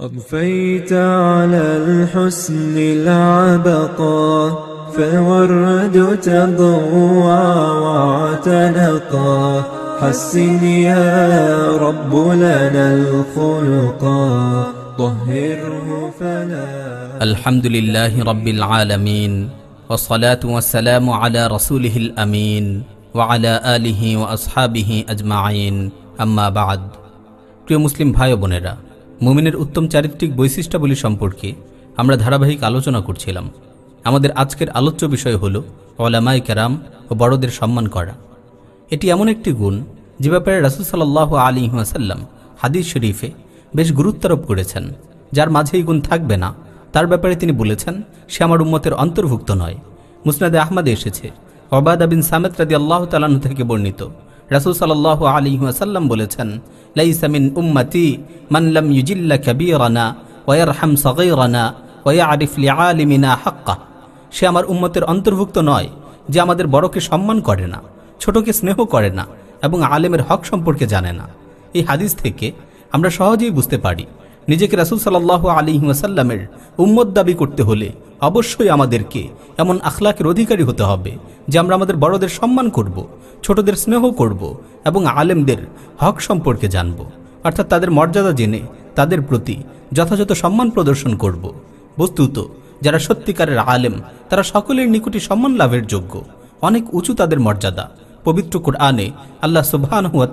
أضفيت على الحسن العبقى فالورد تضوى واعتنقا حسن يا رب لنا الخلقا طهره فلا الحمد لله رب العالمين والصلاة والسلام على رسوله الأمين وعلى آله وأصحابه أجمعين أما بعد প্রিয় মুসলিম ভাই ও বোনেরা মুমিনের উত্তম চারিত্রিক বৈশিষ্ট্যাবলী সম্পর্কে আমরা ধারাবাহিক আলোচনা করছিলাম। আমাদের আজকের আলোচ্য বিষয় হল ওলামাই কেরাম ও বড়দের সম্মান করা। এটি এমন একটি গুণ যে ব্যাপারে রাসুল সাল্লাহ আলী ওয়াসাল্লাম হাদিস শরীফে বেশ গুরুত্বারোপ করেছেন। যার মাঝে এই গুণ থাকবে না। তার ব্যাপারে তিনি বলেছেন, সে আমার উম্মতের অন্তর্ভুক্ত নয়। মুসনাদে আহমদে এসেছে। অবাদা বিন সামেদ রাদি আল্লাহ তালাহ থেকে বর্ণিত। রাসুল সাল্লাহ আলী আসাল্লাম বলেছেন লাইসামিন উম্মতি মানলাম ইউজিল্লা কবিরানা ওয়ারহাম সগৈরানা ওয়া আরিফলি আলিমিনা হাক্কা। সে আমার উম্মতের অন্তর্ভুক্ত নয় যে আমাদের বড়কে সম্মান করে না, ছোটকে স্নেহ করে না এবং আলেমের হক সম্পর্কে জানে না। এই হাদিস থেকে আমরা সহজেই বুঝতে পারি নিজেকে রাসুল সাল্লাহ আলী ওয়াসাল্লামের উম্মত দাবি করতে হলে অবশ্যই আমাদেরকে এমন আখলাকের অধিকারী হতে হবে যে আমরা আমাদের বড়দের সম্মান করব, ছোটদের স্নেহ করব এবং আলেমদের হক সম্পর্কে জানব। অর্থাৎ তাদের মর্যাদা জেনে তাদের প্রতি যথাযথ সম্মান প্রদর্শন করব। বস্তুত, যারা সত্যিকারের আলেম, তারা সকলের নিকটই সম্মান লাভের যোগ্য। অনেক উঁচু তাদের মর্যাদা। পবিত্র কোরআনে আল্লাহ সুবহান হুয়া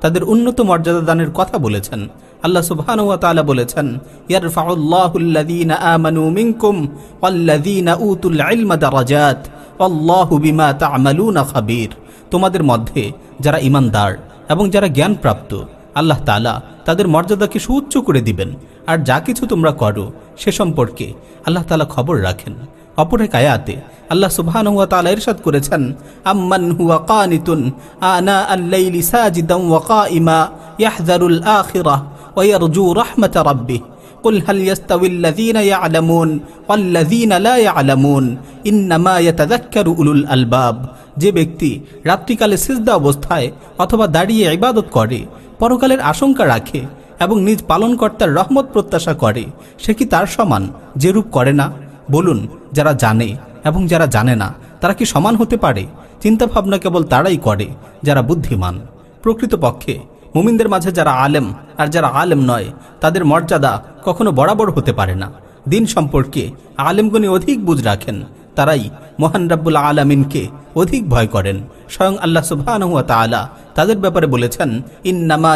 তাদের উন্নত মর্যাদা দানের কথা বলেছেন। আল্লাহ সুবহান হুয়া তালা বলেছেন ইয়ারফাউল্লাহুল্লাযীনা আমানু মিনকুম ওয়াল্লাযীনা উতুল ইলমা দারাজাত আল্লাহু বিমা তা'মালুনা খাবীর। তোমাদের মধ্যে যারা ইমানদার এবং যারা জ্ঞানপ্রাপ্ত, আল্লাহ তালা তাদের মর্যাদাকে সুউচ্চ করে দিবেন। আর যা কিছু তোমরা করো, সে সম্পর্কে আল্লাহ তালা খবর রাখেন। অপর এক আয়াতে আল্লাহ সুবহানাহু ওয়া তাআলা ইরশাদ করেছেন, আম্মান হুয়া কানিতুন আনা আল-লাইলি সাজিদান ওয়া কাইমা ইয়াহযারুল আখিরাহ। ওয়া ইয়ারজু রাহমাত রাব্বিহ قل هل يستوي الذين يعلمون والذين لا يعلمون إنما يتذكر أولو الألباب যে ব্যক্তি রাত্রিকালে সিজদা অবস্থায় অথবা দাঁড়িয়ে ইবাদত করে পরকালের আশঙ্কা রাখে এবং নিজ পালনকর্তার রহমত প্রত্যাশা করে সে কি তার সমান যেরূপ করে না বলুন যারা জানে এবং যারা জানে না তারা কি সমান হতে পারে চিন্তাভাবনা কেবল তারাই করে যারা বুদ্ধিমান প্রকৃতপক্ষে মুমিনদের মাঝে যারা আলেম আর যারা আলেম নয়, তাদের মর্যাদা কখনো বরাবর হতে পারে না। দিন সম্পর্কে আলেমগণি অধিক বুঝ রাখেন, তারাই মহান রাব্বুল আলমিনকে অধিক ভয় করেন। স্বয়ং আল্লাহ সুবহান হুয়া তাদের ব্যাপারে বলেছেন, ইন্নামা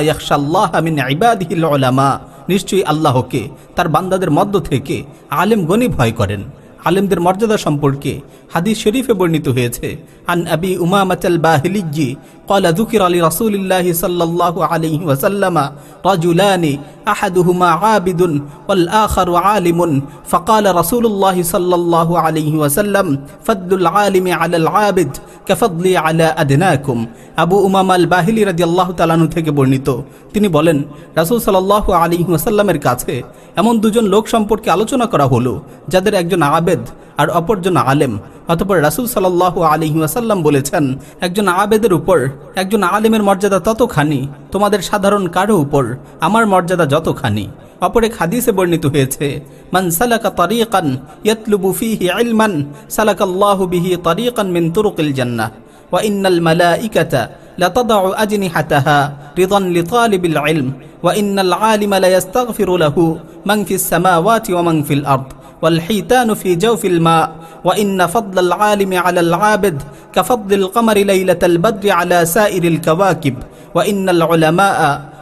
উলামা। নিশ্চয়ই আল্লাহকে, তার বান্দাদের মধ্য থেকে আলেম গণি ভয় করেন। আলেমদের মর্যাদা সম্পর্কে হাদিস শরীফে বর্ণিত হয়েছে। আন আবি উমামাচাল বাহিলিজি কলা জুকির আলী রাসুলিল্লাহি সাল্লাহ আলী ওয়াসাল্লামা রাজুলানি أحدهما عابد والآخر عالم فقال رسول الله صلى الله عليه وسلم فضل العالم على العابد كفضلي على أدناكم আবু উমামা আল বাহিলি রাজি আল্লাহ তালানু থেকে বর্ণিত তিনি বলেন রাসুল সাল্লাহ আলী ওয়াসাল্লামের কাছে এমন দুজন লোক সম্পর্কে আলোচনা করা হলো যাদের একজন আবেদ আর অপরজন আলেম অতপর রাসুল সাল্লাহ আলহিউসাল্লাম বলেছেন, একজন আবেদের উপর, একজন আলেমের মর্যাদা ততখানি, তোমাদের সাধারণ কারও উপর, আমার মর্যাদা যতখানি। অপরে খাদিসে বর্ণিত হয়েছে, মান সালাকা তরিকান ইয়াতলুবু ফিহি ইলমান, সালাকাল্লাহু বিহি তরিকান মিন তুরুকিল জান্নাহ, ওয়া ইন্নাল মালাইকাতা লাতাদাউ আজনিহাতাহা রিদান লিতালিবিল ইলম, ওয়া ইন্নাল আলিমা লা ইস্তাগফিরু লাহু মান ফিস সামাওয়াতি ওয়া মান ফিল আরদ। والحيتان في جوف الماء وإن فضل العالم على العابد كفضل القمر ليلة البدر على سائر الكواكب وإن العلماء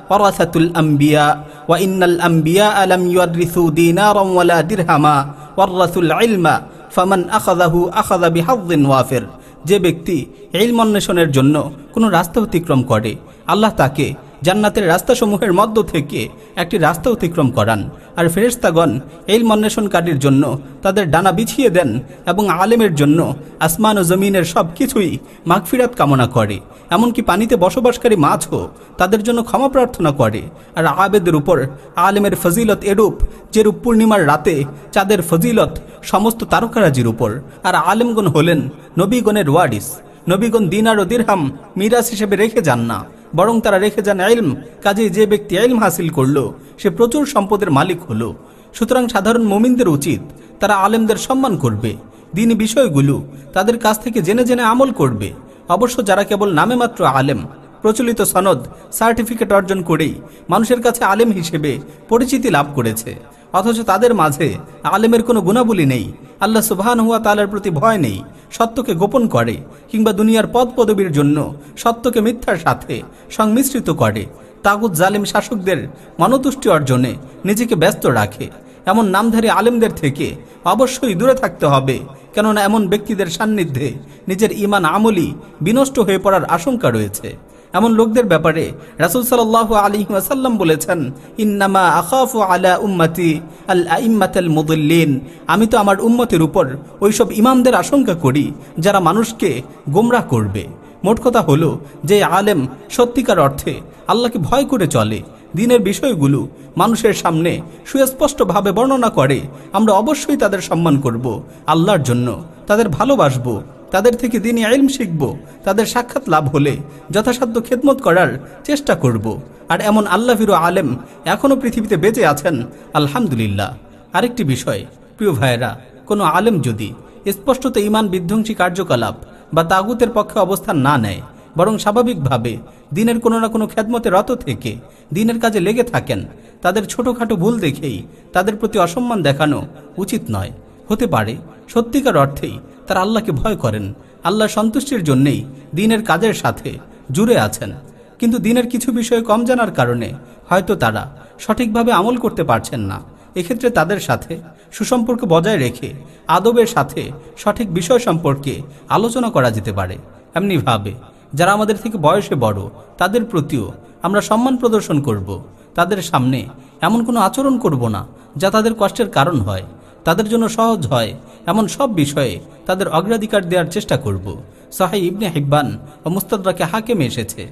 ورثة الأنبياء وإن الأنبياء لم يورثوا دينارا ولا درهما ورثوا العلم فمن أخذه أخذ بحظ وافر যে ব্যক্তি ইলম অন্বেষণের জন্য কোনো রাস্তা অতিক্রম করে আল্লাহ তাকে জান্নাতের রাস্তাসমূহের মধ্য থেকে একটি রাস্তা অতিক্রম করান। আর ফেরেস্তাগণ এই অন্বেষণকারীর জন্য তাদের ডানা বিছিয়ে দেন এবং আলেমের জন্য আসমান ও জমিনের সব কিছুই মাগফিরাত কামনা করে। এমনকি পানিতে বসবাসকারী মাছও তাদের জন্য ক্ষমা প্রার্থনা করে। আর আবেদের উপর আলেমের ফজিলত এরূপ যেরূপ পূর্ণিমার রাতে চাঁদের ফজিলত সমস্ত তারকারাজির উপর। আর আলেমগণ হলেন নবীগণের ওয়ারিস। নবীগণ দিনার ও দিরহাম মিরাজ হিসেবে রেখে যান না। বরং তারা রেখে যান এলম কাজে যে ব্যক্তি এলম হাসিল করল, সে প্রচুর সম্পদের মালিক হলো। সুতরাং সাধারণ মোমিনদের উচিত, তারা আলেমদের সম্মান করবে, দিনী বিষয়গুলো তাদের কাছ থেকে জেনে জেনে আমল করবে। অবশ্য যারা কেবল নামে মাত্র আলেম, প্রচলিত সনদ, সার্টিফিকেট অর্জন করেই মানুষের কাছে আলেম হিসেবে পরিচিতি লাভ করেছে। অথচ তাদের মাঝে আলেমের কোনো গুণাবলী নেই। আল্লাহ সুবহান হুয়া তালার প্রতি ভয় নেই। সত্যকে গোপন করে কিংবা দুনিয়ার পদ পদবীর জন্য সত্যকে মিথ্যার সাথে সংমিশ্রিত করে। তাগুদ জালিম শাসকদের মনতুষ্টি অর্জনে নিজেকে ব্যস্ত রাখে। এমন নামধারী আলেমদের থেকে অবশ্যই দূরে থাকতে হবে, কেননা এমন ব্যক্তিদের সান্নিধ্যে নিজের ইমান আমলি বিনষ্ট হয়ে পড়ার আশঙ্কা রয়েছে। এমন লোকদের ব্যাপারে রাসুল সাল্লাহ আলী ওয়াসাল্লাম বলেছেন, ইন্নামা আখাফু আলা উম্মতি আল আইম্মাতাল মুদল্লিন। আমি তো আমার উম্মতের উপর ওইসব ইমামদের আশঙ্কা করি, যারা মানুষকে গোমরাহ করবে। মোট কথা হলো যে আলেম সত্যিকার অর্থে আল্লাহকে ভয় করে চলে। দিনের বিষয়গুলো মানুষের সামনে সুস্পষ্টভাবে বর্ণনা করে। আমরা অবশ্যই তাদের সম্মান করব, আল্লাহর জন্য তাদের ভালোবাসবো। তাদের থেকে দিনই আইলম শিখব, তাদের সাক্ষাৎ লাভ হলে যথাসাধ্য খেদমত করার চেষ্টা করব। আর এমন আল্লাহিরো আলেম এখনও পৃথিবীতে বেঁচে আছেন, আলহামদুলিল্লাহ। আরেকটি বিষয়, প্রিয় ভাইয়েরা, কোনো আলেম যদি স্পষ্টত ইমান বিধ্বংসী কার্যকলাপ বা তাগুতের পক্ষে অবস্থান না নেয়, বরং স্বাভাবিকভাবে দিনের কোনো না কোনো খেদমতে রত থেকে দিনের কাজে লেগে থাকেন, তাদের ছোটোখাটো ভুল দেখেই তাদের প্রতি অসম্মান দেখানো উচিত নয়। হতে পারে সত্যিকার অর্থেই তারা আল্লাহকে ভয় করেন। আল্লাহ সন্তুষ্টির জন্যেই দিনের কাজের সাথে জুড়ে আছেন। কিন্তু দিনের কিছু বিষয় কম জানার কারণে হয়তো তারা সঠিকভাবে আমল করতে পারছেন না। এক্ষেত্রে তাদের সাথে সুসম্পর্ক বজায় রেখে আদবের সাথে সঠিক বিষয় সম্পর্কে আলোচনা করা যেতে পারে। এমনিভাবে যারা আমাদের থেকে বয়সে বড়, তাদের প্রতিও আমরা সম্মান প্রদর্শন করব। তাদের সামনে এমন কোনো আচরণ করব না যা তাদের কষ্টের কারণ হয়। তাদের জন্য সহজ হয়। এমন সব বিষয়ে তাদের অগ্রাধিকার দেওয়ার চেষ্টা করব। সাহাই ইবনে হিব্বান ও মুস্তাদাকে হাকেমে এসেছে।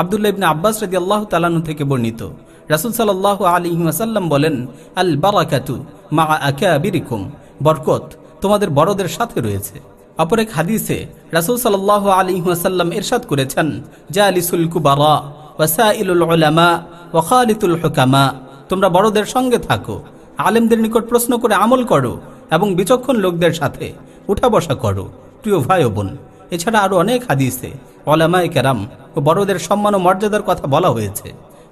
আবদুল্লাহ ইবনে আব্বাস রাজি আল্লাহ তালানু থেকে বর্ণিত। রাসুল সাল্লাহ আলী ওয়াসাল্লাম বলেন, আল বারাকাতু মা আকাবিরিকুম। বরকত তোমাদের বড়দের সাথে রয়েছে। অপর এক হাদিসে রাসুল সাল্লাহ আলী ওয়াসাল্লাম এরশাদ করেছেন জা আলিসুল কুবারা ওয়াসাইলুল উলামা ওয়াখালিতুল হুকামা। তোমরা বড়দের সঙ্গে থাকো। আলেমদের নিকট প্রশ্ন করে আমল করো এবং বিচক্ষণ লোকদের সাথে উঠা বসা করো। প্রিয় ভাই ও বোন, এছাড়া আরও অনেক হাদিসে ওলামায় কেরাম ও বড়দের সম্মান ও মর্যাদার কথা বলা হয়েছে।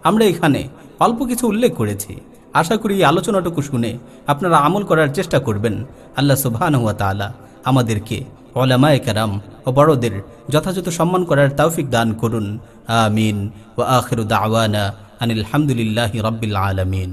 আমরা এখানে অল্প কিছু উল্লেখ করেছি। আশা করি এই আলোচনাটুকু শুনে আপনারা আমল করার চেষ্টা করবেন। আল্লাহ সুবহান হুয়া তালা আমাদেরকে ওলামায় কেরাম ও বড়দের যথাযথ সম্মান করার তৌফিক দান করুন। আমিন। ও আখির দাওয়ানা আনিল হামদুলিল্লাহ আলমিন।